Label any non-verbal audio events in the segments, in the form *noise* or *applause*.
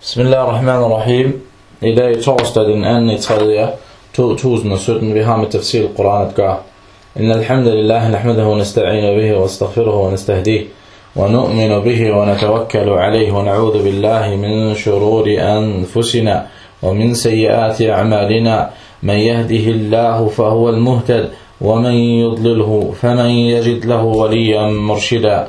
Bismillahirrahmanirrahim. I dag er torsdag den 2. 3. 2017. Vi har med tafsir Quran at gøre. إن الحمد لله نحمده ونستعين به ونستغفره ونستهديه ونؤمن به ونتوكل عليه ونعوذ بالله من شرور أنفسنا ومن سيئات أعمالنا من يهده الله فهو المهتد ومن يضلله فمن يجد له وليا مرشدا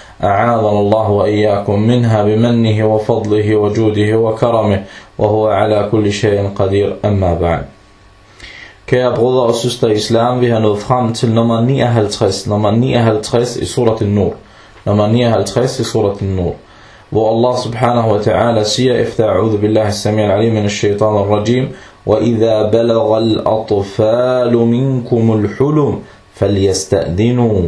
أعاذنا الله وإياكم منها بمنه وفضله وجوده وكرمه وهو على كل شيء قدير. أما بعد. كي أبغض أسست الإسلام بها نظام تل نمان نية هالتخيس نمان نية هالتخيس في سورة النور نمان نية هالتخيس في سورة النور والله سبحانه وتعالى سيا إفتاء أعوذ بالله السميع العليم من الشيطان الرجيم وإذا بلغ الأطفال منكم الحلم فليستأذنوا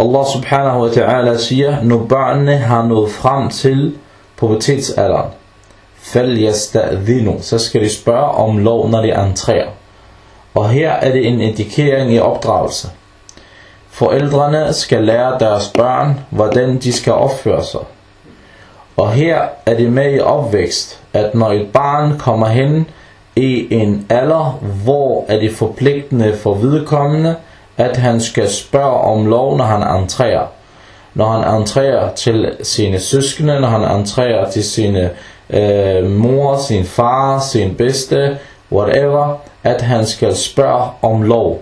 Allah subhanahu wa ta'ala siger, når børnene har nået frem til pubertetsalderen, فَلْيَسْتَأْذِنُوا Så skal de spørge om lov, når de entrerer. Og her er det en indikering i opdragelse. Forældrene skal lære deres børn, hvordan de skal opføre sig. Og her er det med i opvækst, at når et barn kommer hen i en alder, hvor er det forpligtende for vedkommende, at han skal spørge om lov, når han entrerer. Når han entrerer til sine søskende, når han entrerer til sine øh, mor, sin far, sin bedste, whatever, at han skal spørge om lov.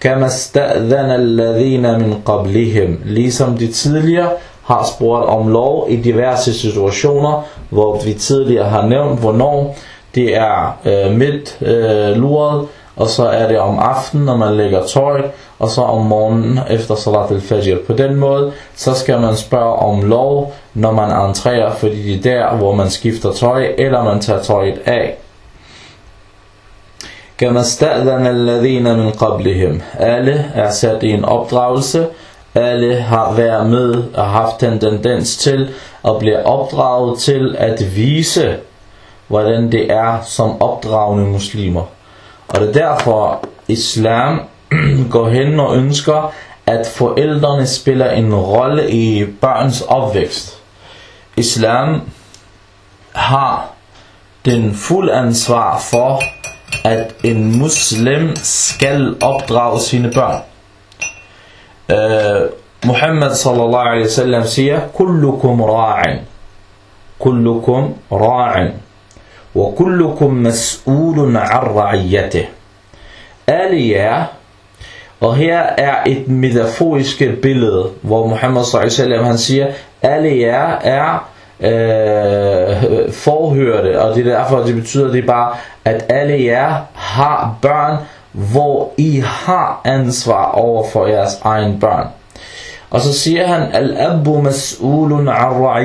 Kama sta'dhana alladhina min qablihim. Ligesom de tidligere har spurgt om lov i diverse situationer, hvor vi tidligere har nævnt, hvornår det er øh, midt øh, luret, og så er det om aftenen, når man lægger tøj, og så om morgenen efter Salat al-Fajr. På den måde, så skal man spørge om lov, når man entrerer, fordi det er der, hvor man skifter tøj, eller man tager tøjet af. كما استأذن الذين من قبلهم alle er sat i en opdragelse alle har været med og haft en tendens til at blive opdraget til at vise hvordan det er som opdragende muslimer og det er derfor islam *clears throat* går hen og ønsker at forældrene spiller en rolle i børns opvækst islam har den fuld ansvar for at en muslim skal opdrage sine børn. Uh, Muhammad sallallahu alaihi wasallam siger, Kullukum ra'in. Kullukum ra'in. وكلكم مسؤول عن رعيته. Alle jer, og her er et metaforisk billede, hvor Muhammad sallallahu alaihi wasallam han siger, alle jer er øh, forhørte, og det er derfor, det betyder det bare, at alle jer har børn, hvor I har ansvar over for jeres egen børn. Og så siger han, Al-Abu mas'ulun ar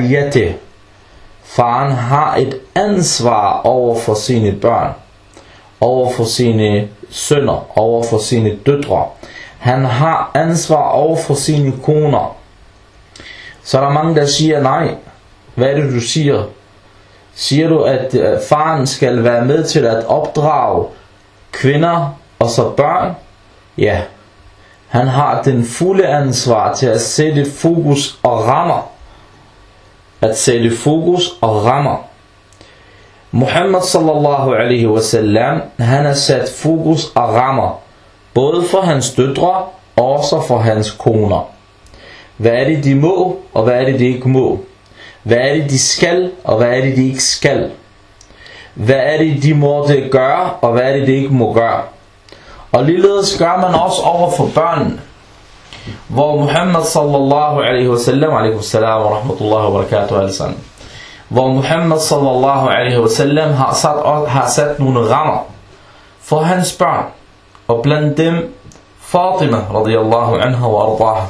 Faren har et ansvar over for sine børn, over for sine sønner, over for sine døtre. Han har ansvar over for sine koner. Så er der mange, der siger, nej, hvad er det, du siger? Siger du, at øh, faren skal være med til at opdrage kvinder og så børn? Ja. Han har den fulde ansvar til at sætte fokus og rammer. At sætte fokus og rammer. Muhammad sallallahu alaihi wasallam, han har sat fokus og rammer. Både for hans døtre og også for hans koner. Hvad er det, de må, og hvad er det, de ikke må? Hvad er det, de skal, og hvad er det, de ikke skal? Hvad er det, de må det gøre, og hvad er det, de ikke må gøre? Og ligeledes gør man også over for børnene hvor Muhammad sallallahu alaihi wasallam, alaihi wasallam wa rahmatullahi wa barakatuh alle sammen, hvor Muhammad sallallahu alaihi wasallam har sat, har sat nogle rammer for hans børn, og blandt dem Fatima radiyallahu anha wa ardaha,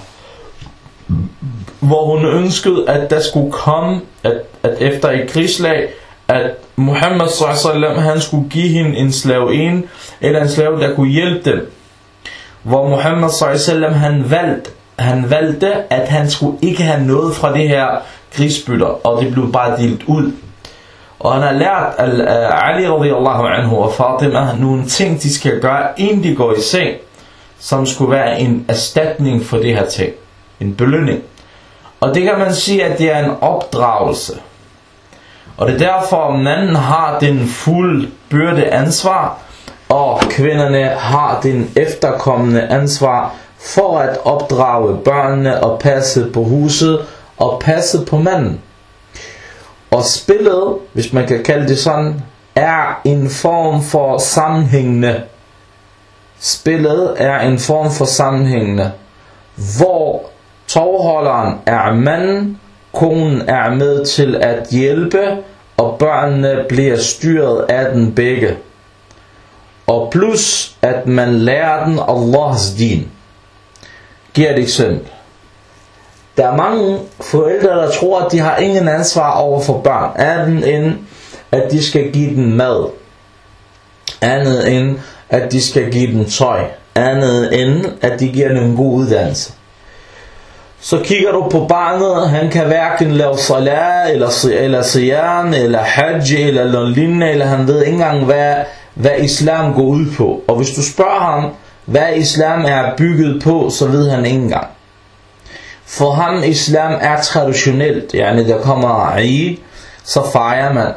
hvor hun ønskede, at der skulle komme, at, at efter et krigslag, at Muhammad sallallahu han skulle give hende en slave en, eller en slave, der kunne hjælpe dem. Hvor Muhammad sallam han valgte, han valgte, at han skulle ikke have noget fra det her krigsbytter, og det blev bare delt ud. Og han har lært øh, Ali radiyallahu anhu og Fatima nogle ting, de skal gøre, inden de går i seng, som skulle være en erstatning for det her ting. En belønning. Og det kan man sige, at det er en opdragelse. Og det er derfor, at manden har den fuld byrde ansvar, og kvinderne har den efterkommende ansvar for at opdrage børnene og passe på huset og passe på manden. Og spillet, hvis man kan kalde det sådan, er en form for sammenhængende. Spillet er en form for sammenhængende, hvor tovholderen er manden, konen er med til at hjælpe, og børnene bliver styret af den begge. Og plus at man lærer den Allahs din. Giver et eksempel. Der er mange forældre, der tror, at de har ingen ansvar over for børn, andet end at de skal give dem mad, andet end at de skal give dem tøj, andet end at de giver dem en god uddannelse. Så kigger du på barnet, han kan hverken lave salat, eller, eller siyam, eller hajj, eller noget lignende, eller han ved ikke engang, hvad, hvad islam går ud på. Og hvis du spørger ham, hvad islam er bygget på, så ved han ikke engang. For ham islam er traditionelt, yani der kommer Eid, så fejrer man.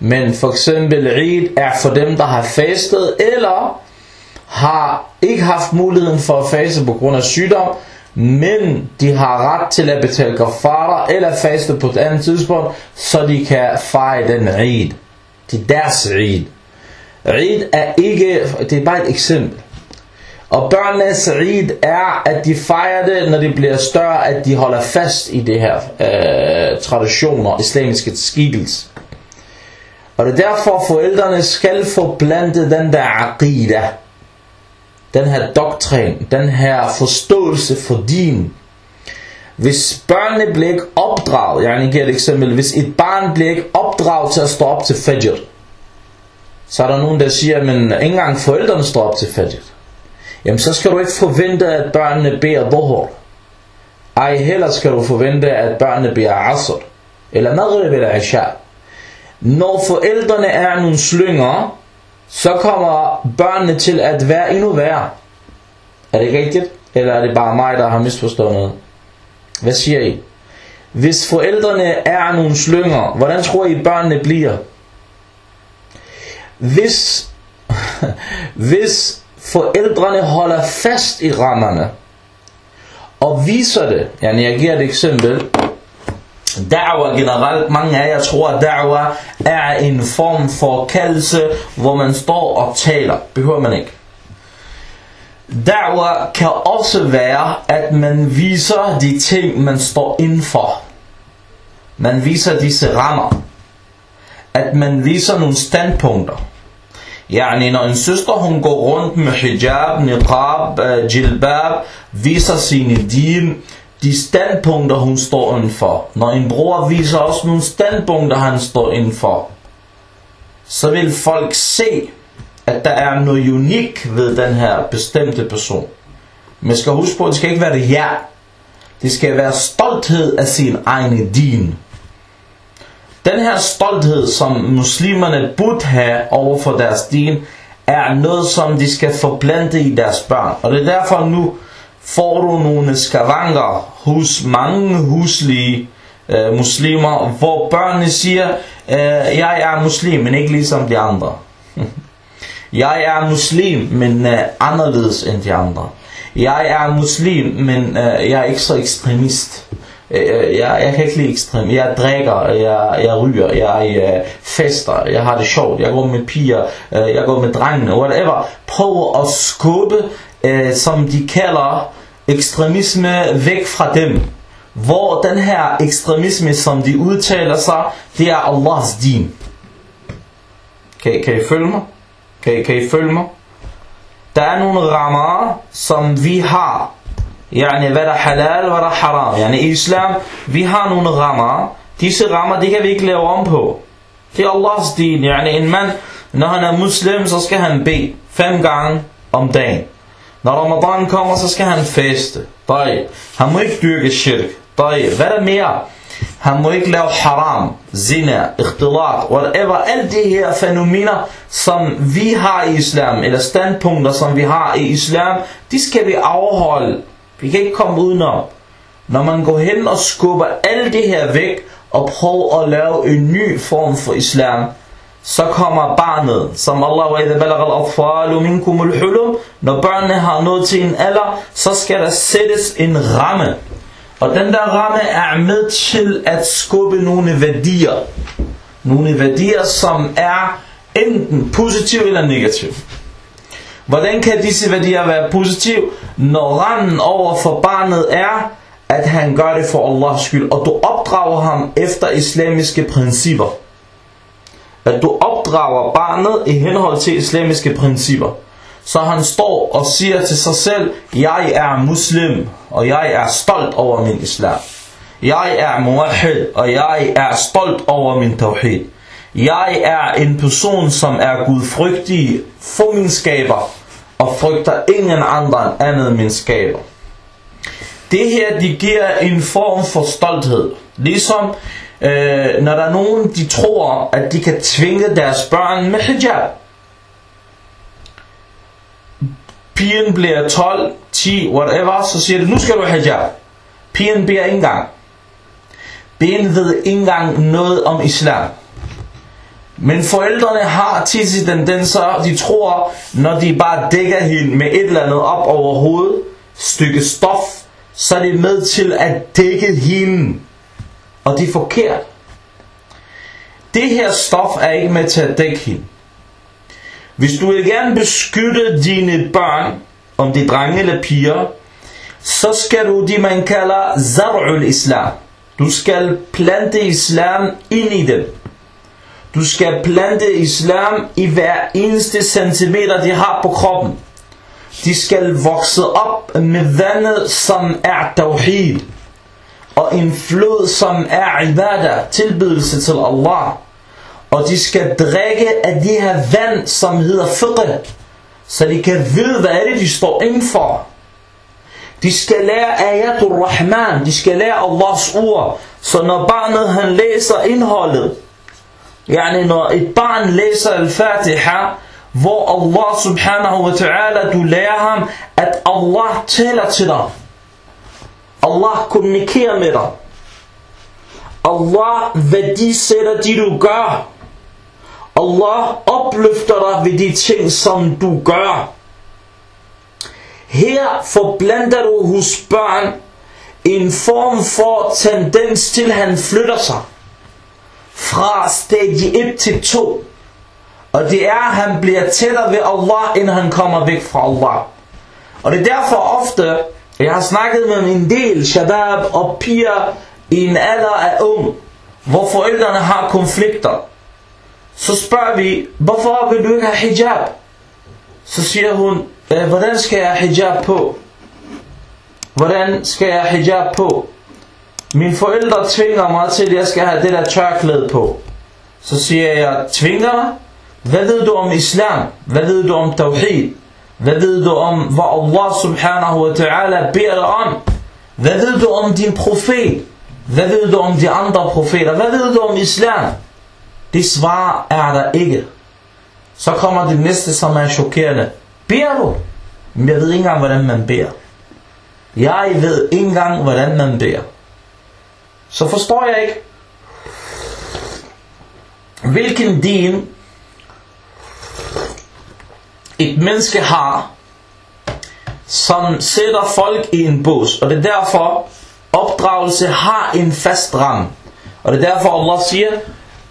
Men for eksempel Eid er for dem, der har fastet, eller har ikke haft muligheden for at faste på grund af sygdom, men de har ret til at betale kafara eller faste på et andet tidspunkt, så de kan fejre den Eid. Det er deres Eid. Eid er ikke, det er bare et eksempel. Og børnenes Eid er, at de fejrer det, når de bliver større, at de holder fast i det her øh, traditioner, islamiske skikkelse. Og det er derfor, forældrene skal forblande den der aqidah, den her doktrin, den her forståelse for din. Hvis børnene bliver ikke opdraget, jeg giver et eksempel, hvis et barn bliver ikke opdraget til at stå op til fajr, så er der nogen, der siger, men ikke engang forældrene står op til fajr. Jamen så skal du ikke forvente, at børnene beder dhuhr. Ej heller skal du forvente, at børnene beder asr, eller maghrib eller isha. Når forældrene er nogle slynger, så kommer børnene til at være endnu værre. Er det rigtigt? Eller er det bare mig, der har misforstået noget? Hvad siger I? Hvis forældrene er nogle slynger, hvordan tror I børnene bliver? Hvis, *laughs* hvis forældrene holder fast i rammerne, og viser det, yani jeg giver et eksempel, Da'wa generelt, mange af jer tror, at da'wa er en form for kaldelse, hvor man står og taler. Behøver man ikke. Da'wa kan også være, at man viser de ting, man står indenfor. Man viser disse rammer. At man viser nogle standpunkter. Yani når en søster hun går rundt med hijab, niqab, øh, jilbab, viser sine din, de standpunkter, hun står indenfor. Når en bror viser også nogle standpunkter, han står indenfor, så vil folk se, at der er noget unik ved den her bestemte person. Men skal huske på, at det skal ikke være det ja. Det skal være stolthed af sin egen din. Den her stolthed, som muslimerne burde have over for deres din, er noget, som de skal forblande i deres børn. Og det er derfor nu, får du nogle skavanker hos mange huslige øh, muslimer, hvor børnene siger, øh, jeg er muslim, men ikke ligesom de andre. *laughs* jeg er muslim, men øh, anderledes end de andre. Jeg er muslim, men øh, jeg er ikke så ekstremist. Øh, jeg, jeg kan ikke lide ekstrem. Jeg drikker, jeg, jeg ryger, jeg jeg fester, jeg har det sjovt, jeg går med piger, øh, jeg går med drengene, whatever. Prøv at skubbe, øh, som de kalder ekstremisme væk fra dem. Hvor den her ekstremisme, som de udtaler sig, det er Allahs din. Kan, kan I følge mig? Kan, kan I følge mig? Der er nogle rammer, som vi har yani, hvad der er halal og hvad der er haram. Yani, I islam, vi har nogle rammer. Disse rammer, det kan vi ikke lave om på. Det er Allahs din. Yani, en mand, når han er muslim, så skal han bede fem gange om dagen. Når Ramadan kommer, så skal han feste. Dej. Han må ikke dyrke shirk. Dej. Hvad er mere? Han må ikke lave haram, zina, ikhtilat, whatever. Alle de her fænomener, som vi har i islam, eller standpunkter, som vi har i islam, de skal vi afholde vi kan ikke komme udenom. Når man går hen og skubber alt det her væk, og prøver at lave en ny form for islam, så kommer barnet, som Allah wa idha al-atfalu minkum al-hulum, når børnene har nået til en alder, så skal der sættes en ramme. Og den der ramme er med til at skubbe nogle værdier. Nogle værdier, som er enten positive eller negative. Hvordan kan disse værdier være positive? Når randen over for barnet er, at han gør det for Allahs skyld, og du opdrager ham efter islamiske principper at du opdrager barnet i henhold til islamiske principper. Så han står og siger til sig selv, jeg er muslim, og jeg er stolt over min islam. Jeg er muwahid, og jeg er stolt over min tawhid. Jeg er en person, som er gudfrygtig for min skaber, og frygter ingen andre end andet min skaber. Det her, de giver en form for stolthed. Ligesom øh, når der er nogen, de tror, at de kan tvinge deres børn med hijab. Pigen bliver 12, 10, whatever, så siger de, nu skal du have hijab. Pigen beder ikke engang. Pigen ved ikke engang noget om islam. Men forældrene har tit i tendenser, de tror, når de bare dækker hende med et eller andet op over hovedet, stykke stof, så er det med til at dække hende. Og det er forkert. Det her stof er ikke med til at dække hende. Hvis du vil gerne beskytte dine børn, om det er drenge eller piger, så skal du det man kalder zar'ul islam. Du skal plante islam ind i dem. Du skal plante islam i hver eneste centimeter, de har på kroppen. De skal vokse op med vandet, som er tawhid. Og en flod, som er ibadah, tilbedelse til Allah. Og de skal drikke af det her vand, som hedder fiqh. Så de kan vide, hvad er det, de står indenfor. De skal lære ayatul rahman, de skal lære Allahs ord. Så når barnet han læser indholdet, yani når et barn læser al-Fatiha, hvor Allah subhanahu wa ta'ala, du lærer ham, at Allah taler til dig. Allah kommunikerer med dig. Allah værdisætter det, du gør. Allah opløfter dig ved de ting som du gør. Her forblander du hos børn en form for tendens til at han flytter sig fra stadie 1 til 2. Og det er, at han bliver tættere ved Allah, end han kommer væk fra Allah. Og det er derfor ofte, jeg har snakket med en del shabab og piger i en alder af ung, hvor forældrene har konflikter. Så spørger vi, hvorfor vil du ikke have hijab? Så siger hun, øh, hvordan skal jeg have hijab på? Hvordan skal jeg have hijab på? Mine forældre tvinger mig til, at jeg skal have det der tørklæde på. Så siger jeg, tvinger mig? Hvad ved du om islam? Hvad ved du om tawhid? Hvad ved du om, hvad Allah subhanahu wa ta'ala beder dig om? Hvad ved du om din profet? Hvad ved du om de andre profeter? Hvad ved du om islam? Det svar er der ikke. Så kommer det næste, som er chokerende. Beder du? Men jeg ved ikke engang, hvordan man beder. Jeg ved ikke engang, hvordan man beder Så forstår jeg ikke, hvilken din et menneske har, som sætter folk i en bås. Og det er derfor, opdragelse har en fast ramme. Og det er derfor, Allah siger,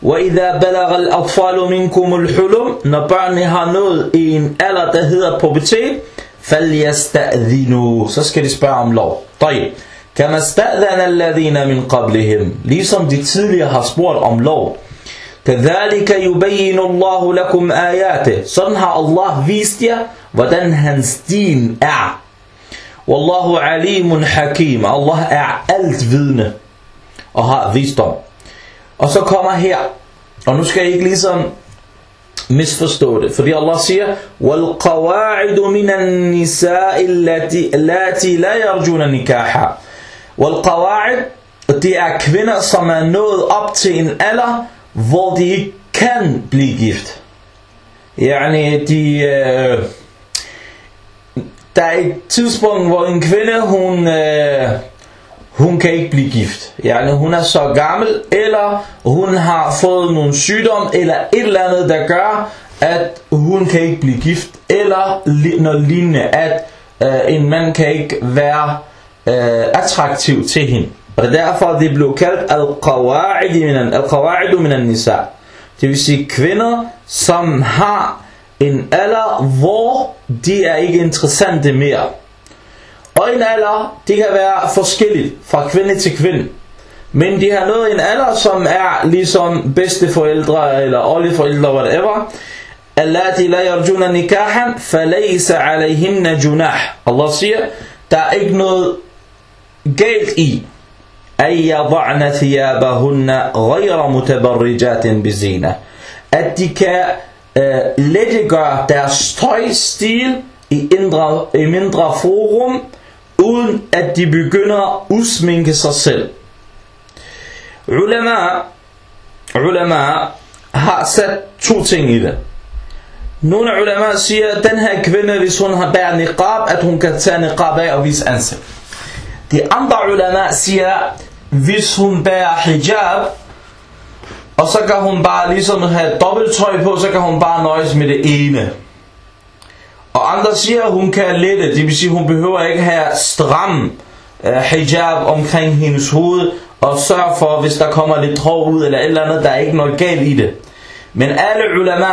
وَإِذَا بَلَغَ الْأَطْفَالُ مِنْكُمُ الْحُلُمْ Når børnene har nået i en alder, der hedder pubertet, فَلْيَسْتَأْذِنُوا Så skal de spørge om lov. طيب. كَمَا اسْتَأْذَنَ الَّذِينَ مِنْ قَبْلِهِمْ Ligesom de tidligere har spurgt om lov. كَذَلِكَ يُبَيِّنُ اللَّهُ لَكُمْ آيَاتِهِ Sådan har Allah vist jer, hvordan hans din er. Wallahu alimun hakim. Allah er alt vidne og har visdom. Og så kommer her, og nu skal I ikke ligesom misforstå det, fordi Allah siger, وَالْقَوَاعِدُ مِنَ النِّسَاءِ الَّاتِ لَا يَرْجُونَ نِكَاحًا Wal-qawa'id, det er kvinder, som er nået op til en alder, hvor de ikke kan blive gift. Yani, de... Øh, der er et tidspunkt, hvor en kvinde, hun... Øh, hun kan ikke blive gift. Yani, hun er så gammel, eller hun har fået nogle sygdom, eller et eller andet, der gør, at hun kan ikke blive gift, eller noget lignende, at øh, en mand kan ikke være øh, attraktiv til hende. Og det er derfor, det blev kaldt al-qawa'idu minan nisa. Det vil sige kvinder, som har en alder, hvor de er ikke interessante mere. Og en alder, det kan være forskelligt fra kvinde til kvinde. Men de har nået en alder, som er ligesom bedsteforældre eller oldeforældre, whatever. Allati la yarjuna nikahan, falaysa alayhinna junah. Allah siger, der er ikke noget galt i, at yada'na thiyabahunna ghayra mutabarrijatin bizina. At de kan uh, lettegøre deres tøjstil i, indre, i mindre forum, uden at de begynder at usminke sig selv. Ulama, ulama har sat to ting i det. Nogle ulama siger, at den her kvinde, hvis hun har bæret niqab, at hun kan tage niqab af og vise ansigt. De andre ulama siger, hvis hun bærer eh, hijab, og så kan hun bare ligesom have dobbelttøj på, så kan hun bare nøjes med det ene. Og andre siger, at hun kan lette, det vil sige, at hun behøver ikke have stram uh, hijab omkring hendes hoved, og sørge for, hvis der kommer lidt hår ud, eller et eller andet, der er ikke noget galt i det. Men alle ulama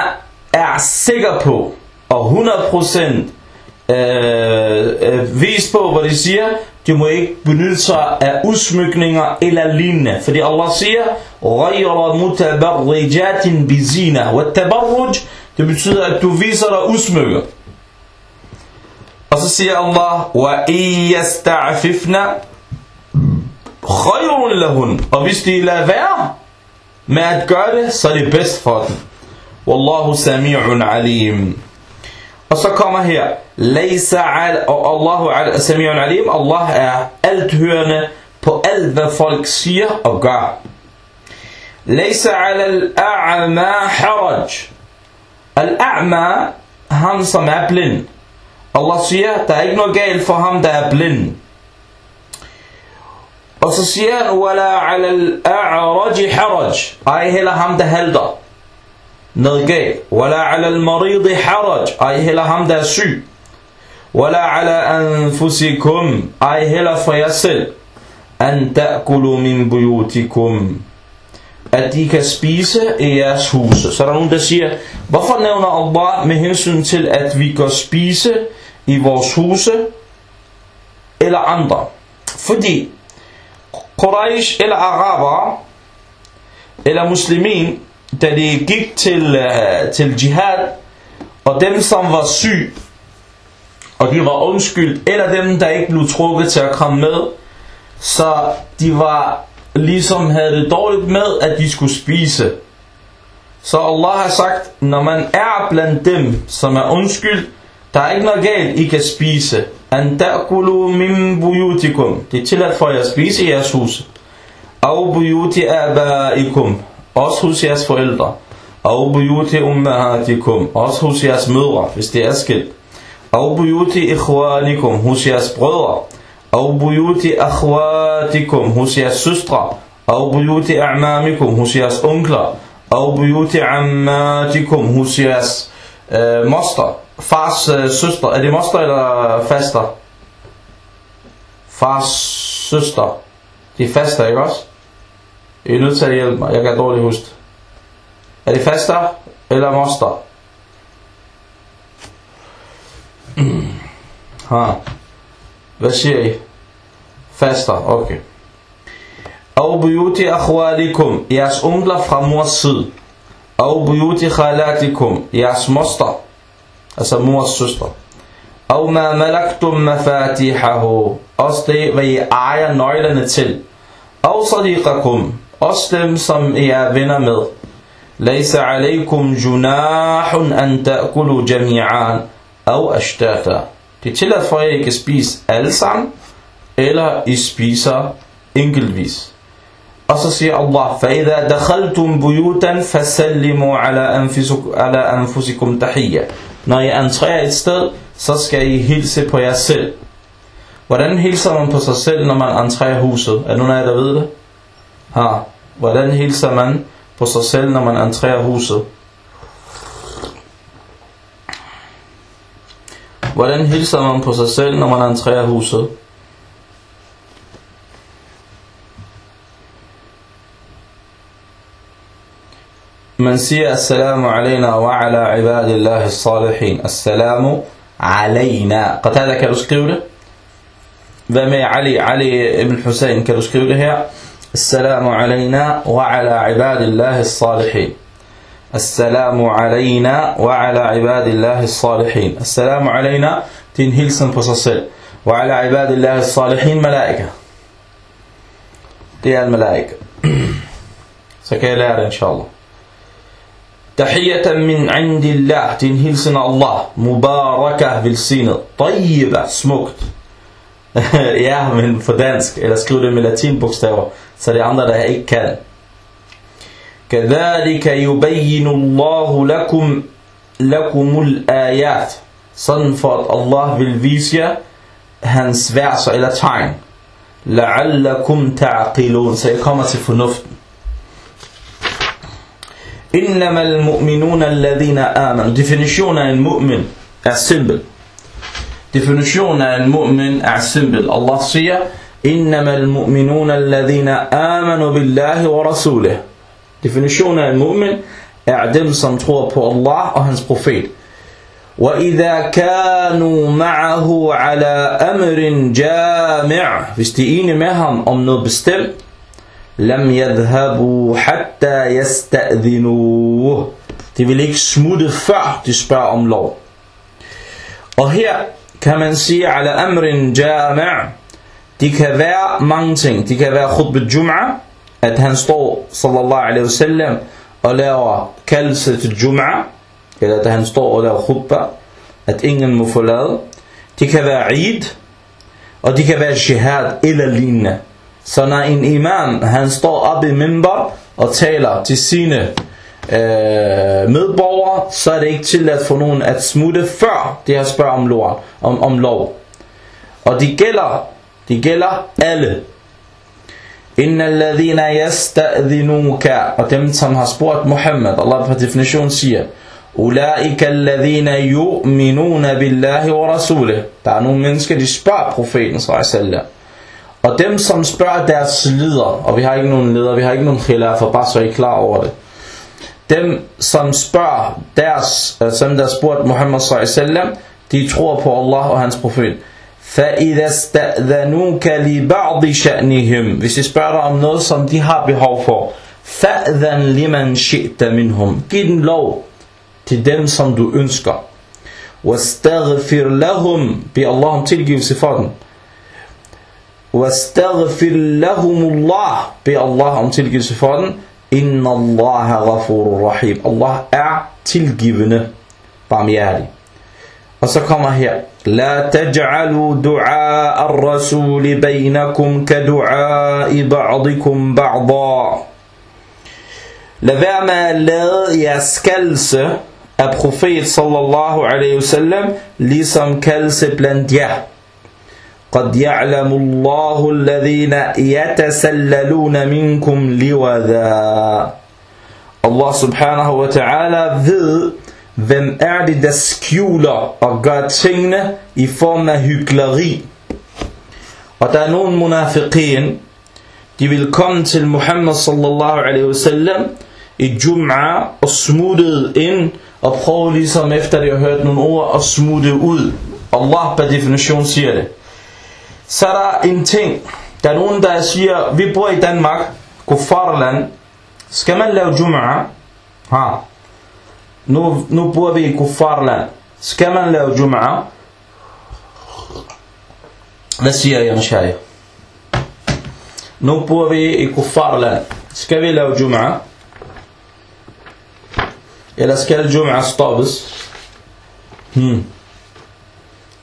er sikre på, og 100% øh, øh, vis på, hvor de siger, de må ikke benytte sig af udsmykninger eller lignende. Fordi Allah siger, غَيْرَ مُتَبَرِّجَاتٍ بِزِينَ وَالتَّبَرُّج, det betyder, at du viser dig udsmykker. Og så siger Allah, وَإِيَسْتَعْفِفْنَ خَيْرٌ لَهُنْ Og hvis de lader være med at gøre det, så er det bedst for dem. Wallahu sami'un alim. Og så kommer her, Laysa al, og Allahu al, sami'un alim, Allah er althørende på alt, hvad folk siger og gør. Laysa al al-a'ma haraj. Al-a'ma, ham som er blind. Allah siger, der er ikke noget galt for ham, der er blind. Og så siger han, Wala ala al-a'raji haraj. Ej heller ham, der halter. Noget galt. Wala ala al-maridi haraj. Ej heller ham, der er syg. Wala ala anfusikum. Ej heller for jer selv. An ta'kulu min buyutikum. At de kan spise i jeres huse. Så er der nogen, der siger, hvorfor nævner Allah med hensyn til, at vi går spise i vores huse eller andre? Fordi Quraysh eller Araber eller muslimin, da de gik til, uh, til jihad, og dem som var syg, og de var undskyldt, eller dem der ikke blev trukket til at komme med, så de var ligesom havde det dårligt med, at de skulle spise. Så Allah har sagt, når man er blandt dem, som er undskyld, der er ikke noget galt, I kan spise. An ta'kulu min buyutikum. Det er tilladt for jer at spise i jeres hus. Au buyuti abaikum. Også hos jeres forældre. Og buyuti ummahatikum. Også hos jeres mødre, hvis det er skilt. Og buyuti ikhwanikum. Hos jeres brødre. Og buyuti akhwatikum. Hos jeres søstre. Og buyuti a'mamikum. Hos jeres onkler. Og buyuti ammatikum. Hos jeres øh, moster fars øh, søster. Er det moster eller faster? Fars søster. De er faster, ikke også? I er nødt til at hjælpe mig. Jeg kan dårligt huske Er det faster eller moster? *clears throat* Ha. Hvad siger I? Faster, okay. Og buyuti akhwalikum, jeres onkler fra mors side. Og buyuti khalatikum, jeres moster, altså mors søster. Og ma malaktum mafatihahu, også det, hvad I ejer nøglerne til. Og sadiqakum, også dem, som I er venner med. ليس عليكم جناح أن تأكلوا جميعا أو أشتاتا Det er tilladt for jer ikke at spise alle sammen, eller I spiser enkeltvis. Og så siger Allah, فَإِذَا دَخَلْتُمْ بُيُوتًا فَسَلِّمُوا عَلَى أَنفُسِكُمْ, على أنفسكم تَحِيَّةً Når I entrer et sted, så skal I hilse på jer selv. Hvordan hilser man på sig selv, når man entrer huset? Er nogen af jer, der ved det? Ha. Hvordan hilser man på sig selv, når man entrerer huset? Hvordan hilser man på sig selv, når man entrerer huset? Man siger assalamu alayna wa ala ibadillahi salihin. Assalamu alayna. Qatada, kan du skrive det? Hvad med Ali, Ali ibn Hussein, kan du skrive det her? Assalamu alayna wa ala ibadillahi salihin. Assalamu alayna wa ala ibadillahi salihin. Assalamu alayna, det er en hilsen på sig selv. Wa ala ibadillahi salihin, malaika. Det er en malaika. *clears throat* Så kan jeg lære det, inshallah. تحية من عند الله det er en hilsen af Allah Mubarakah velsignet Tayyiba smukt *laughs* Ja men på dansk Eller skriv det med latinbogstaver Er andre der ikke kan كذلك يبين الله لكم لكم الآيات Sådan for at Allah vil vise jer Hans verser eller tegn لعلكم تعقلون Så jeg kommer til fornuften إنما المؤمنون الذين آمنوا Definitionen af en mu'min er simpel. Definitionen af en mu'min er simpel. Allah siger, إنما المؤمنون الذين آمنوا بالله ورسوله Definitionen af en mu'min er dem, som tror på Allah og hans profet. وَإِذَا كَانُوا مَعَهُ عَلَى أَمْرٍ جَامِعٍ Hvis de er enige med ham om noget bestemt, لم يذهبوا حتى يستأذنوه De vil ikke smutte før de spørger om lov. Og her kan man sige, ala amrin jami' De kan være mange ting. De kan være khutbe jum'a, at han står, sallallahu alaihi wasallam, og laver kaldelse til jum'a, eller at han står og laver khutba, at ingen må forlade. De kan være Eid, og de kan være jihad eller lignende. Så når en imam, han står op i mimbar og taler til sine øh, medborgere, så er det ikke tilladt for nogen at smutte før det her spørg om lov. Om, om lov. Og de gælder, det gælder alle. Inna alladhina yasta'dhinuka Og dem som har spurgt Muhammad, Allah på definition siger, Ulaika alladhina yu'minuna billahi wa rasulih. Der er nogle mennesker, de spørger profeten, sallallahu og dem som spørger deres leder, og vi har ikke nogen leder, vi har ikke nogen khilaf, for bare så I klar over det. Dem som spørger deres, øh, som der spurgt Muhammad sallallahu de tror på Allah og hans profet. فَإِذَا اسْتَأْذَنُوكَ لِبَعْضِ شَأْنِهِمْ Hvis de spørger dig om noget, som de har behov for. فَأْذَنْ لِمَنْ شِئْتَ مِنْهُمْ Giv den lov til dem, som du ønsker. وَاسْتَغْفِرْ لَهُمْ Bed Allah om tilgivelse for dem. واستغفر لهم الله Bed Allah om tilgivelse for den. Inna Allah ghafur rahim. Allah er tilgivende, barmhjertig. Og så kommer her. La taj'alu du'a ar-rasul bainakum ka du'a ba'dikum ba'da. Lad være med at lade jeres kaldelse af profet sallallahu alaihi wasallam ligesom kaldelse blandt jer. قد يعلم الله الذين يتسللون منكم لوذا subhanahu wa ta'ala ved, hvem er det, der skjuler og gør tingene i form af hykleri. Og der er nogle munafiqin, de vil komme til Muhammad sallallahu alaihi wasallam i Jum'a og smuttede ind og prøve ligesom efter de har hørt nogle ord at smutte ud Allah per definition siger det. Så er der en ting. Der er nogen, der siger, vi bor i Danmark, Kufarland. Skal man lave Jum'a? Ha. Nu, nu bor vi i kuffarland. Skal man lave Jum'a? Hvad siger jeg, Mashaya? Nu bor vi i kuffarland. Skal vi lave Jum'a? Eller skal Jum'a stoppes? Hmm.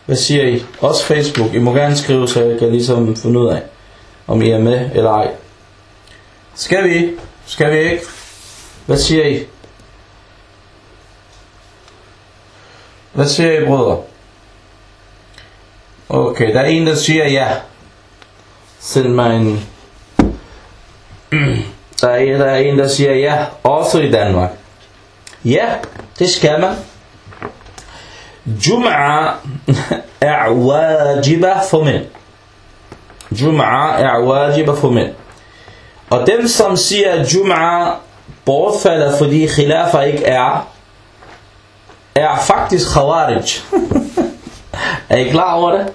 Hvad siger I? Også Facebook. I må gerne skrive, så jeg kan ligesom finde ud af, om I er med eller ej. Skal vi? Skal vi ikke? Hvad siger I? Hvad siger I, brødre? Okay, der er en, der siger ja. Send mig en... *clears throat* Der er, en, der er en, der siger ja. Også i Danmark. Ja, det skal man. Jum'a *laughs* er wajiba for mænd. Jum'a er wajiba for mænd. Og dem, som siger, at Jum'a bortfalder, fordi khilafa ikke er, er faktisk khawarij. er I klar over det?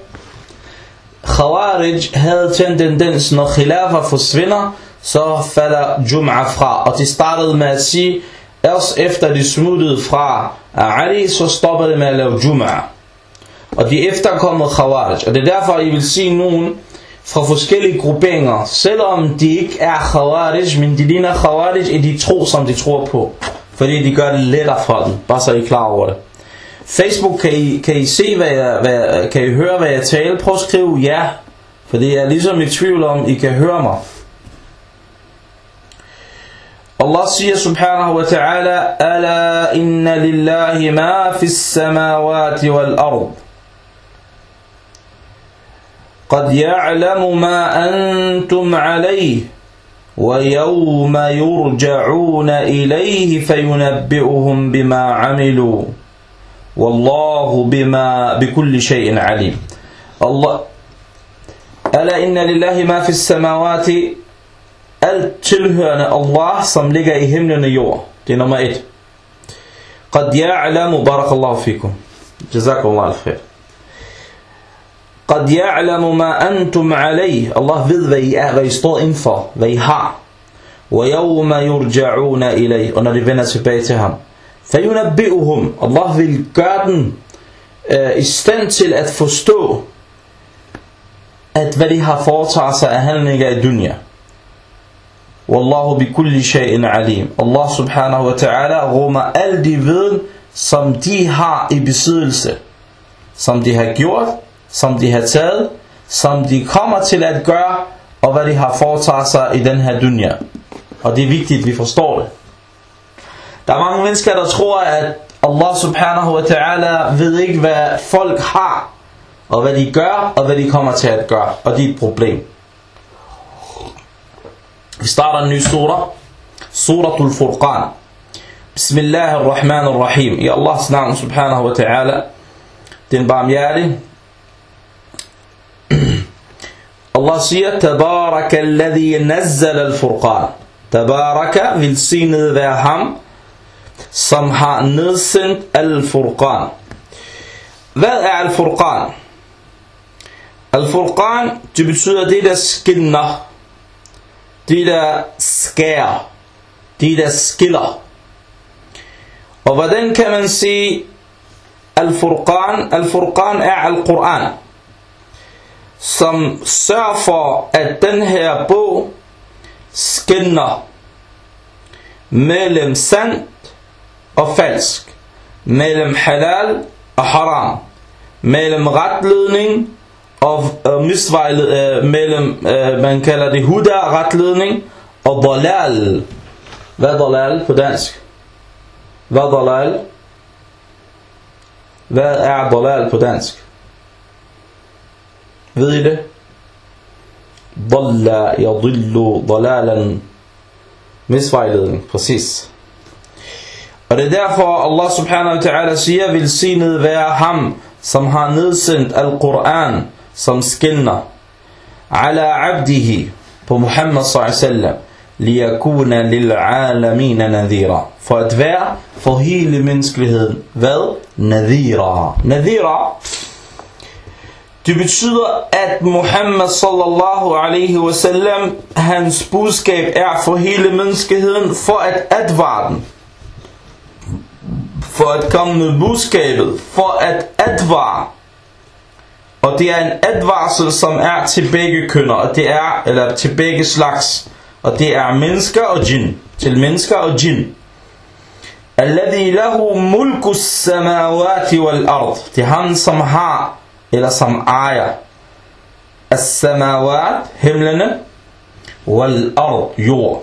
Khawarij havde tendens, når khilafa forsvinder, så falder Jum'a fra. Og de startede med at sige, ellers efter de smuttede fra Ali, så stopper det med at lave Jum'a. Og de efterkommer Khawarij. Og det er derfor, I vil se nogen fra forskellige grupperinger, selvom de ikke er Khawarij, men de ligner Khawarij i de tro, som de tror på. Fordi de gør det lettere for dem. Bare så I er klar over det. Facebook, kan I, kan I se, hvad jeg, hvad, kan I høre, hvad jeg taler? Prøv at skrive ja. Fordi jeg er ligesom i tvivl om, I kan høre mig. Allah siger subhanahu wa ta'ala, Ala inna lillahi ma fis samawati wal ard. قد يعلم ما أنتم عليه ويوم يرجعون إليه فينبئهم بما عملوا والله بما بكل شيء عليم. الله ألا إن لله ما في السماوات؟ alt tilhørende Allah, som ligger i himlen. قد يعلم. بارك الله فيكم. جزاكم الله الخير قد يعلم ما أنتم عليه Allah ved hvad I er, hvad I står indenfor, hvad I har ويوم يرجعون إليه og når de vender tilbage til ham فينبئهم Allah vil gøre den uh, i stand til at forstå at hvad de har foretaget sig af handlinger i dunya Wallahu bi kulli shay'in alim. Allah subhanahu wa ta'ala rummer al de viden, som de har i besiddelse. Som de har gjort, som de har taget, som de kommer til at gøre, og hvad de har foretaget sig i den her dunja. Og det er vigtigt, at vi forstår det. Der er mange mennesker, der tror, at Allah subhanahu wa ta'ala ved ikke, hvad folk har, og hvad de gør, og hvad de kommer til at gøre. Og det er et problem. Vi starter en ny sura. Suratul Furqan. Bismillahirrahmanirrahim. I Allahs navn subhanahu wa ta'ala. Den barmhjertige. Allah siger, Tabaraka alladhi nazzal al-Furqan. Tabaraka sige være ham, som har nedsendt al-Furqan. Hvad er al-Furqan? Al-Furqan, det betyder det, der skinner de der skær, de der skiller. Og hvordan kan man sige Al-Furqan? Al-Furqan er Al-Quran, som sørger for, at den her bog skinner mellem sandt og falsk, mellem halal og haram, mellem retledning og øh, misvejlet øh, mellem, øh, man kalder det huda, retledning, og dalal. Hvad er dalal på dansk? Hvad er dalal? Hvad er dalal på dansk? Ved I det? Dalla yadillu dalalan. Misvejledning, præcis. Og det er derfor Allah subhanahu wa ta'ala siger, velsignet være ham, som har nedsendt al-Quran, som skilner ala abdihi på Muhammad sallallahu liyakuna lil alamin nadhira for at være for hele menneskeligheden hvad nadhira nadhira det betyder, at Muhammad sallallahu alaihi wasallam, hans budskab er for hele menneskeheden, for at advare den. For at komme med budskabet, for at advare. Og det er en advarsel, som er til begge kønner, og det er, eller til begge slags. Og det er mennesker og jinn. Til mennesker og jinn. Alladhi lahu mulku samawati wal ard. Det er han, som har, ejer. As-samawat, himlene. Wal ard, jord.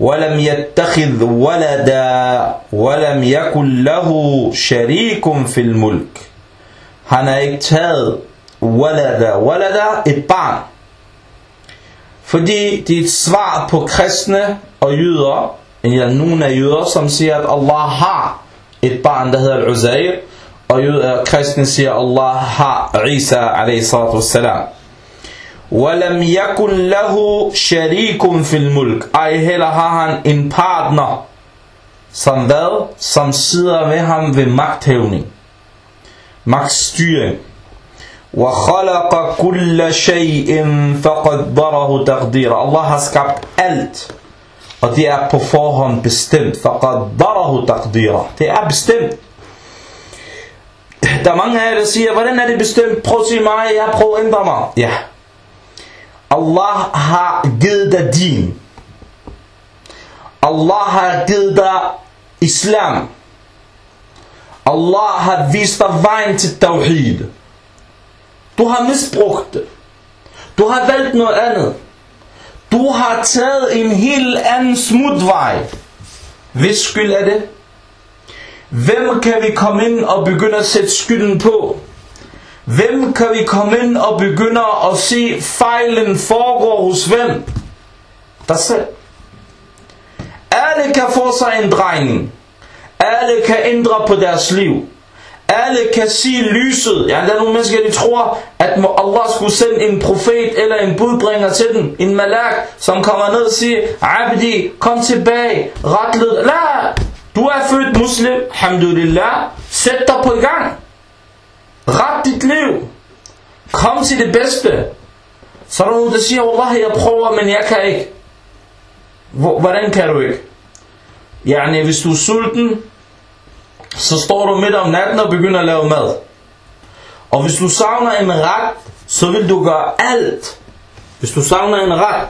ولم يتخذ ولدا ولم يكن له شريك في الملك han har ikke taget walada, walada et barn. Fordi det er et svar på kristne og jøder, eller nogle af jøder, som siger, at Allah har et barn, der hedder Al-Uzair, kristne siger, Allah har Isa, a.s.w. وَلَمْ يَكُنْ لَهُ شَرِيكٌ فِي الْمُلْك Ej heller har han en partner, som hvad? Som sidder ved ham ved magthævning magtstyring. وَخَلَقَ كُلَّ شَيْءٍ فَقَدَّرَهُ تَقْدِيرًا Allah har skabt alt, og det er på forhånd bestemt. فَقَدَّرَهُ تَقْدِيرًا Det er bestemt. Der er mange af jer, der siger, hvordan er det bestemt? Prøv at sige mig, jeg prøver at ændre mig. Ja. Allah har givet dig din. Allah har givet dig islam. Allah har vist dig vejen til tawhid. Du har misbrugt det. Du har valgt noget andet. Du har taget en helt anden smutvej. Hvis skyld er det? Hvem kan vi komme ind og begynde at sætte skylden på? Hvem kan vi komme ind og begynde at se fejlen foregår hos hvem? Dig selv. Alle kan få sig en drejning. Alle kan ændre på deres liv. Alle kan sige lyset. Ja, der er nogle mennesker, de tror, at Allah skulle sende en profet eller en budbringer til dem. En malak, som kommer ned og siger, Abdi, kom tilbage, ret led. La, du er født muslim, alhamdulillah. Sæt dig på i gang. Ret dit liv. Kom til det bedste. Så er der nogen, der siger, Allah, jeg prøver, men jeg kan ikke. Hvordan kan du ikke? Yani, hvis du er sulten, så står du midt om natten og begynder at lave mad. Og hvis du savner en ret, så vil du gøre alt. Hvis du savner en ret,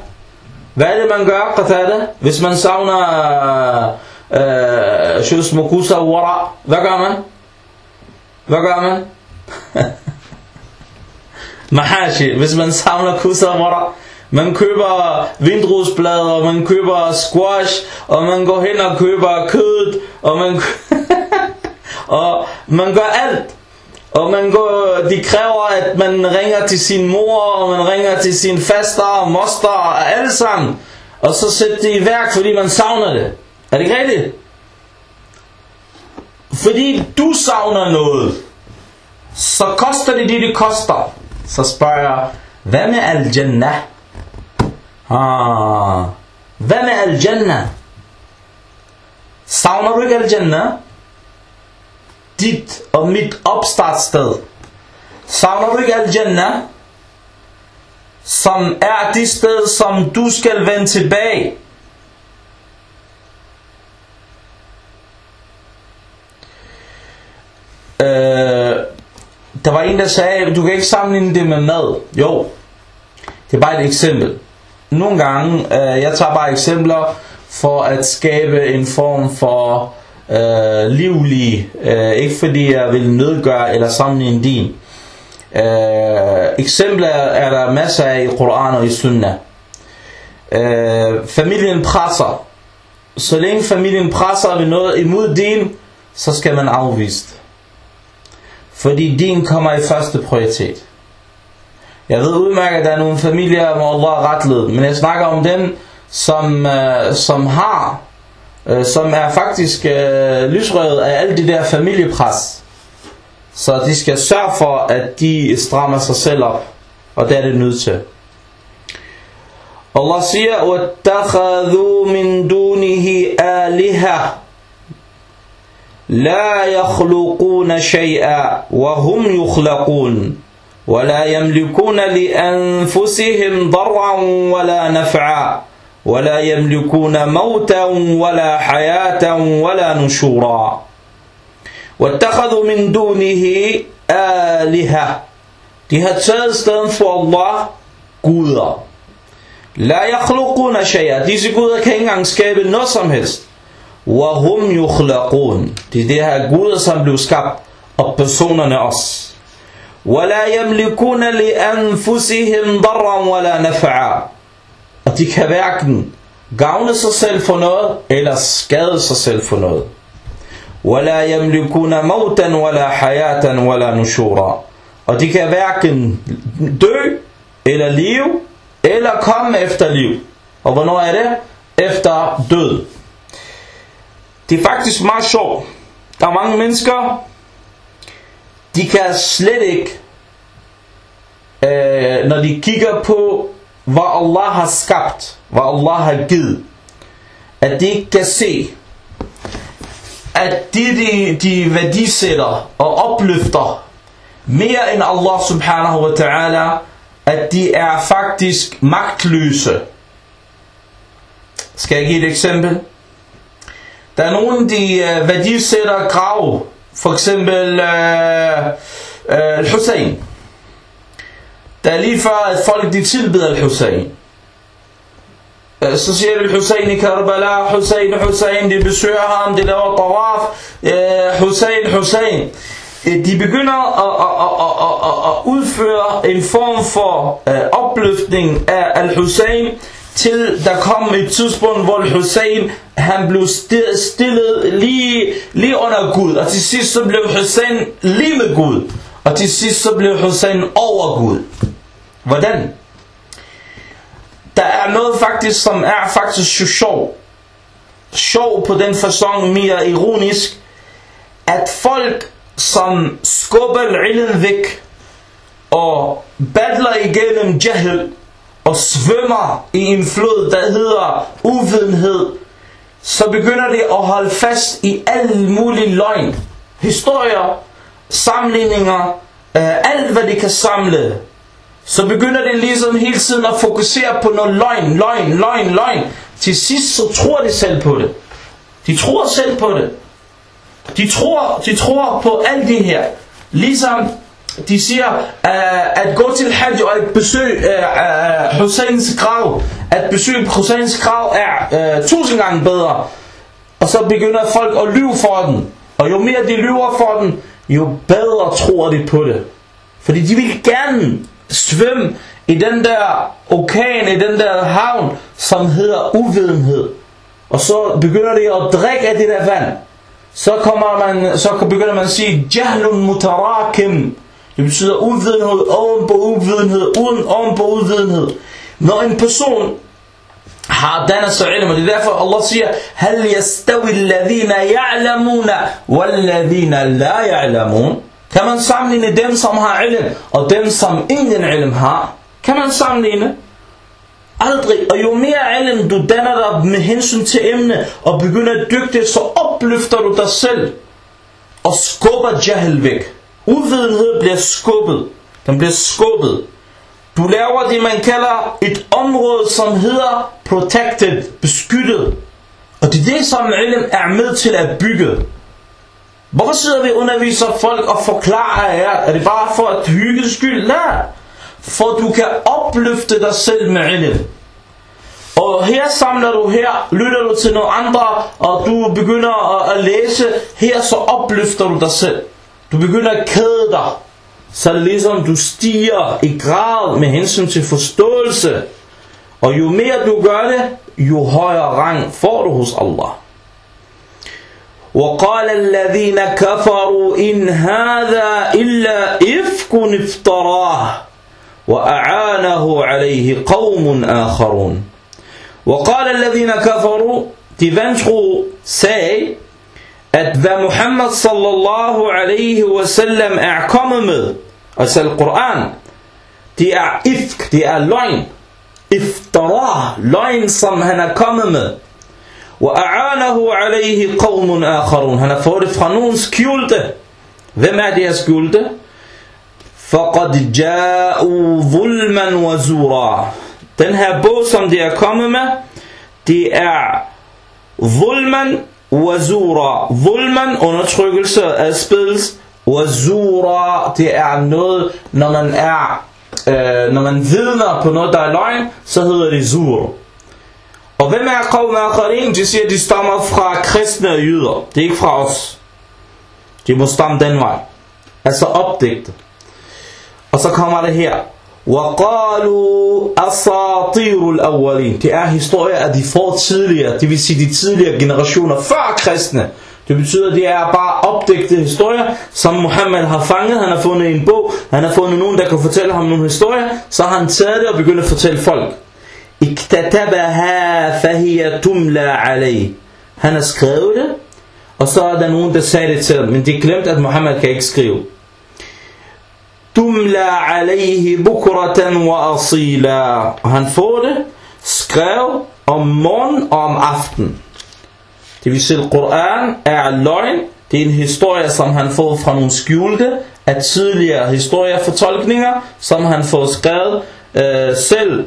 hvad er det man gør, Qatada? Hvis man savner شو اسمه كوسة وورع hvad gør man? Hvad محاشي man? Mahashi, hvis man savner Kusa Wara, man køber vindrusblader, man køber squash, og man går hen og køber kød, og man, og man gør alt. Og man går, de kræver, at man ringer til sin mor, og man ringer til sin faster og moster, og alle sammen. Og så sætter det i værk, fordi man savner det. Er det ikke rigtigt? Fordi du savner noget, så koster det det, det koster. Så spørger jeg, hvad med al-jannah? Ah, hvad med al-jannah? Savner du ikke al-jannah? Dit og mit opstartssted. Savner du ikke al-jannah? Som er det sted, som du skal vende tilbage. Øh, der var en, der sagde, du kan ikke sammenligne det med mad. Jo, det er bare et eksempel. Nogle gange, øh, jeg tager bare eksempler for at skabe en form for øh, livlig, øh, ikke fordi jeg vil nødgøre eller sammenligne din. Øh, eksempler er der masser af i Koran og i Sunnah. Øh, familien presser. Så længe familien presser ved noget imod din, så skal man afvise det. Fordi din kommer i første prioritet. Jeg ved udmærket, at der er nogle familier, hvor Allah er retled, men jeg snakker om dem, som, øh, som har, øh, som er faktisk øh, lysrøvet af alle de der familiepres. Så de skal sørge for, at de strammer sig selv op, og det er det nødt til. Allah siger, وَاتَّخَذُوا مِن دُونِهِ آلِهَةً لا يخلقون شيئا وهم يخلقون ولا يملكون لأنفسهم ضرا ولا نفعا ولا يملكون موتا ولا حياة ولا نشورا واتخذوا من دونه آلهة De har taget stedet for Allah guder. La yakhluquna shay'a. Disse guder kan ikke engang. Wa hum yukhlaqun. Det er det her guder, som blev skabt, og personerne også. ولا يملكون لأنفسهم ضرا ولا نفعا og de kan hverken gavne sig selv for noget eller skade sig selv for noget ولا يملكون موتا ولا حياة ولا نشورا og de kan hverken dø eller liv eller komme efter liv og hvornår er det? efter død det er faktisk meget sjovt der er mange mennesker de kan slet ikke, øh, når de kigger på, hvad Allah har skabt, hvad Allah har givet, at de ikke kan se, at det de, de værdisætter og opløfter mere end Allah subhanahu wa ta'ala, at de er faktisk magtløse. Skal jeg give et eksempel? Der er nogen, de øh, uh, værdisætter grav, for eksempel øh, øh uh, Hussein. Der er lige før, at folk de tilbeder Hussein. Øh, så siger de Hussein i Karbala, Hussein, Hussein, de besøger ham, de laver tawaf, Hussein, Hussein. De begynder at, at, at, at, at udføre en form for opløftning af Al-Hussein, til der kom et tidspunkt, hvor Hussein han blev stillet lige, lige under Gud, og til sidst så blev Hussein lige med Gud, og til sidst så blev Hussein over Gud. Hvordan? Der er noget faktisk, som er faktisk så sjov. Sjov på den fasong mere ironisk, at folk som skubber ilden væk og battler igennem jahil, og svømmer i en flod, der hedder uvidenhed, så begynder det at holde fast i alle mulige løgn. Historier, sammenligninger, øh, alt hvad det kan samle. Så begynder det ligesom hele tiden at fokusere på noget løgn, løgn, løgn, løgn. Til sidst så tror de selv på det. De tror selv på det. De tror, de tror på alt det her. Ligesom de siger, uh, at gå til Hajj og at besøge uh, øh, uh, øh, Husseins grav, at besøge Husseins grav er uh, tusind gange bedre. Og så begynder folk at lyve for den. Og jo mere de lyver for den, jo bedre tror de på det. Fordi de vil gerne svømme i den der okan, i den der havn, som hedder uvidenhed. Og så begynder de at drikke af det der vand. Så, kommer man, så begynder man at sige, Jahlun mutarakim. Det betyder uvidenhed oven på uvidenhed, uden oven på uvidenhed. Når en person har dannet sig ilm, og det er derfor Allah siger, Hal yastawi alladhina ya'lamuna, walladhina la ya'lamun. Kan man sammenligne dem, som har ilm, og dem, som ingen ilm har? Kan man sammenligne? Aldrig. Og jo mere ilm du danner dig med hensyn til emne, og begynder at dygte, så opløfter du dig selv, og skubber jahil væk. Uvidenhed bliver skubbet. Den bliver skubbet. Du laver det, man kalder et område, som hedder protected, beskyttet. Og det er det, som ilm er med til at bygge. Hvorfor sidder vi og underviser folk og forklarer jer? Er det bare for at hygge skyld? Nej. For du kan opløfte dig selv med ilm. Og her samler du her, lytter du til nogle andre, og du begynder at læse. Her så opløfter du dig selv. Du begynder at kæde dig, så er det ligesom du stiger i grad med hensyn til forståelse. Og jo mere du gør det, jo højere rang får du hos Allah. وقال الذين كفروا إن هذا إلا إفك افتراه وأعانه عليه قوم آخرون وقال الذين كفروا de vantro sagde at hvad Muhammad sallallahu alaihi wasallam er kommet med, altså Al-Quran, det er ifk, det er løgn, iftara, løgn som han er kommet med. وَأَعَانَهُ عَلَيْهِ قَوْمٌ آخَرُونَ Han har fået det fra nogen skjulte. Hvem er det, der skjulte? فَقَدْ جَاءُوا ظُلْمًا وَزُورًا Den her bog, som de er kommet med, det er Zulman wazura. vulman, undertrykkelse og adspillelse. Wazura, det er noget, når man er, øh, når man vidner på noget, der er løgn, så hedder det zur. Og hvem er Qawm Akharin? De siger, de stammer fra kristne og jøder. Det er ikke fra os. De må stamme den vej. Altså opdigtet. Og så kommer det her. وَقَالُوا أَسَاطِيرُ الْأَوَّلِينَ Det er historier af de få tidligere, det vil sige de tidligere generationer før kristne. Det betyder, at det er bare opdigtede historier, som Muhammed har fanget. Han har fundet en bog, han har fundet nogen, der kan fortælle ham nogle historier. Så har han taget det og begyndt at fortælle folk. اكتتبها فهي تملى عليه Han har skrevet det, og så er der nogen, der sagde det til ham, men de glemte, at Muhammed kan ikke skrive. Tumla alayhi bukratan wa asila. Og han får det, skrev om morgen og om aften. Det vil sige, at Koran er løgn. Det er en historie, som han får fra nogle skjulte af tidligere historiefortolkninger, som han får skrevet øh, selv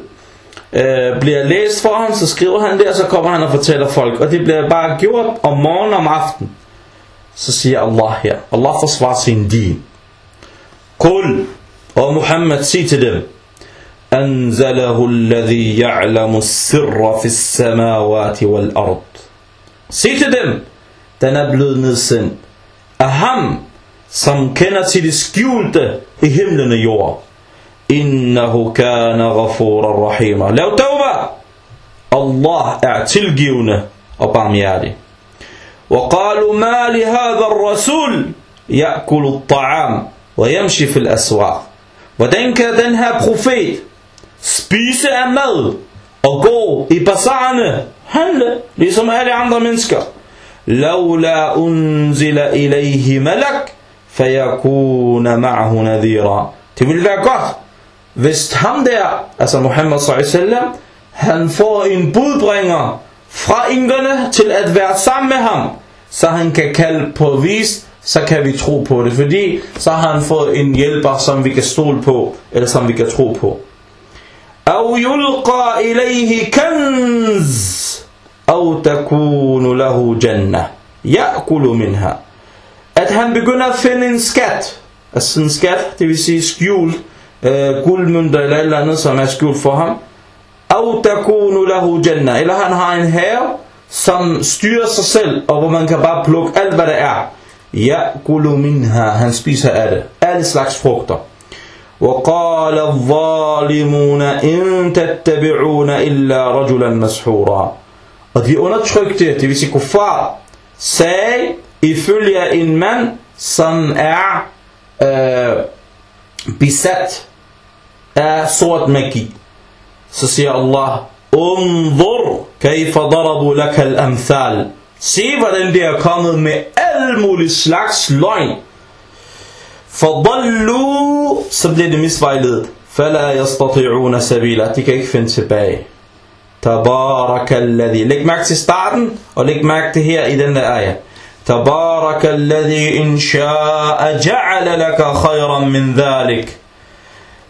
øh, bliver læst for ham, så skriver han det, og så kommer han og fortæller folk. Og det bliver bare gjort om morgen og om aften. Så siger Allah her, Allah forsvarer sin din. Qul, og Muhammad sig til dem, أنزله الذي يعلم السر في السماوات والأرض Sig til dem, den er blevet nedsendt af ham, som kender til det skjulte i himlen og jord. Innahu kana ghafuran rahima. Lav tawba. Allah er tilgivende og barmhjertig. وقالوا ما لهذا الرسول يأكل الطعام ويمشي في الأسواق Hvordan kan den her profet spise af mad og gå i bazarerne, handle, ligesom alle andre mennesker? لولا أنزل إليه ملك فيكون معه نذيرا Det ville være godt, hvis ham der, altså Muhammad sallallahu han får en budbringer fra ingerne til at være sammen med ham, så han kan kalde på vis, så kan vi tro på det, fordi så har han fået en hjælper, som vi kan stole på, eller som vi kan tro på. أو يلقى إليه كنز أو تكون له جنة يأكل منها at han begynder at finde en skat altså en skat, det vil sige skjult øh, guldmønter eller et eller andet som er skjult for ham أو تكون له جنة eller han har en have som styrer sig selv og hvor man kan bare plukke alt hvad der er يأكل منها han spiser af det alle slags frugter وقال الظالمون إن تتبعون إلا رجلا مسحورا Og de undertrykte, det vil sige kuffar, sagde ifølge en mand, som er øh, besat af sort magi. Så siger Allah, Undur, kayfa darabu laka al-amthal. Se, hvordan det er kommet med alle mulige slags løgn. Fadallu, så bliver det misvejledet. Fala yastati'una sabila, de kan ikke finde tilbage. Tabarakalladhi. Læg mærke til starten, og læg mærke til her i den der ayah. Tabarakalladhi in sha'a ja'ala laka khayran min dhalik.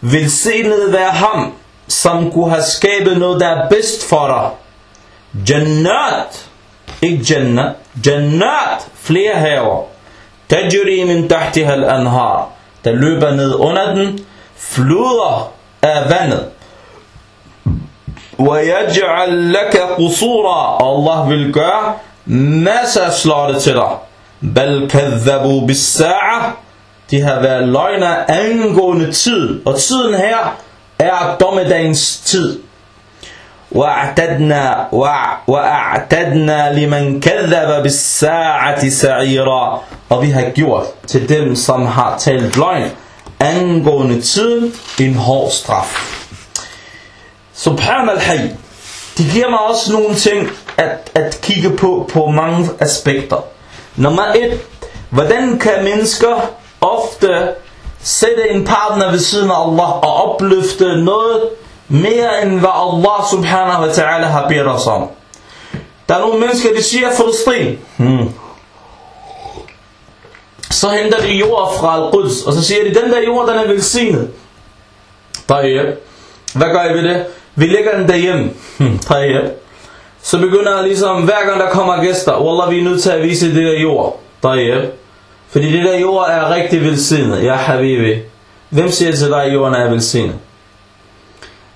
Velsignet være ham, som kunne have skabet noget, der er bedst for dig. Jannat, ikke jannat, jannat, flere haver. Tajri min tahtiha al-anhar. Der løber ned under den, floder af vandet. وَيَجْعَلْ لَكَ قُصُورًا Allah vil gøre masser af slotte til dig. بَلْ كَذَّبُوا بِالسَّاعَةِ De har været løgner angående tid. Og tiden her er dommedagens tid. وَأَعْتَدْنَا, وَأَعْتَدْنَا لِمَنْ كَذَّبَ بِالسَّاعَةِ سَعِيرًا Og vi har gjort til dem, som har talt løgn angående tiden, en hård straf. Subhan al-Hayy. Det giver mig også nogle ting at, at kigge på på mange aspekter. Nummer et. Hvordan kan mennesker ofte sætte en partner ved siden af Allah og opløfte noget mere end hvad Allah subhanahu wa ta'ala har bedt os om. Der er nogle mennesker, der siger Filistin. Hmm. så henter de jord fra Al-Quds, og så siger de, den der jord, den er velsignet. Tayyip. Hvad gør I ved det? Vi lægger den derhjemme. Hmm, Tayyip. Så begynder ligesom, hver gang der kommer gæster, Wallah, vi er nødt til at vise det der jord. Tayyip. Fordi det der jord er rigtig velsignet. Ja, habibi. Hvem siger til dig, at jorden er velsignet?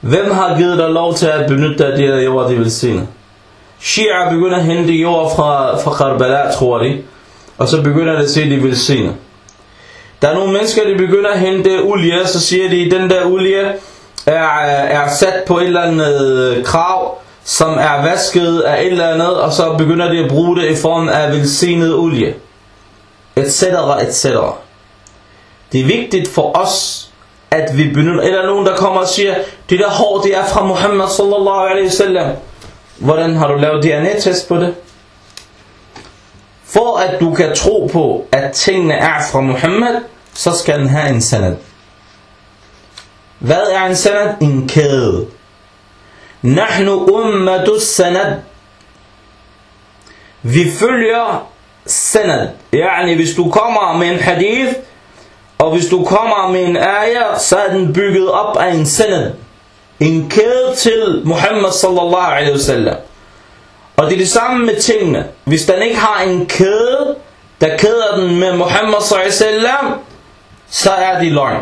Hvem har givet dig lov til at benytte dig af de der jord, de velsigner? Shia begynder at hente jord fra, fra Karbala, tror de. Og så begynder det at se, at de velsigner. Der er nogle mennesker, der begynder at hente olie, så siger de, at den der olie er, er sat på et eller andet øh, krav, som er vasket af et eller andet, og så begynder de at bruge det i form af velsignet olie. Etc. etc. Det er vigtigt for os, at vi begynder, eller nogen der kommer og siger, det der hår, det er fra Muhammad sallallahu alaihi wasallam. Hvordan har du lavet DNA-test på det? For at du kan tro på, at tingene er fra Muhammad, så skal den have en sanad. Hvad er en sanad? En kæde. Nahnu ummatu sanad. Vi følger sanad. Yani hvis du kommer med en hadith, og hvis du kommer med en ayah, så er den bygget op af en sanad. En kæde til Muhammad sallallahu alaihi wasallam. Og det er det samme med tingene. Hvis den ikke har en kæde, der kæder den med Muhammad sallallahu alaihi wasallam, så er de løgn.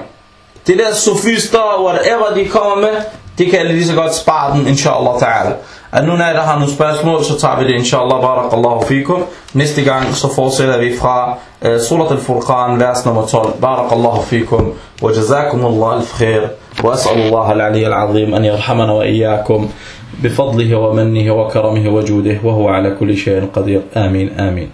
Det der sofister, whatever de kommer med, det kan lige så godt spare den, inshallah ta'ala. At nu når der har nogle spørgsmål, så tager vi det, inshallah, barakallahu fikum. Næste gang, så fortsætter vi fra uh, Surat al-Furqan, vers nummer 12. Barakallahu fikum, wa jazakum Allah al-khair, wa as'al Allah al-ali al-azim, an yarhamana wa iyyakum. بفضله ومنه وكرمه وجوده وهو على كل شيء قدير آمين آمين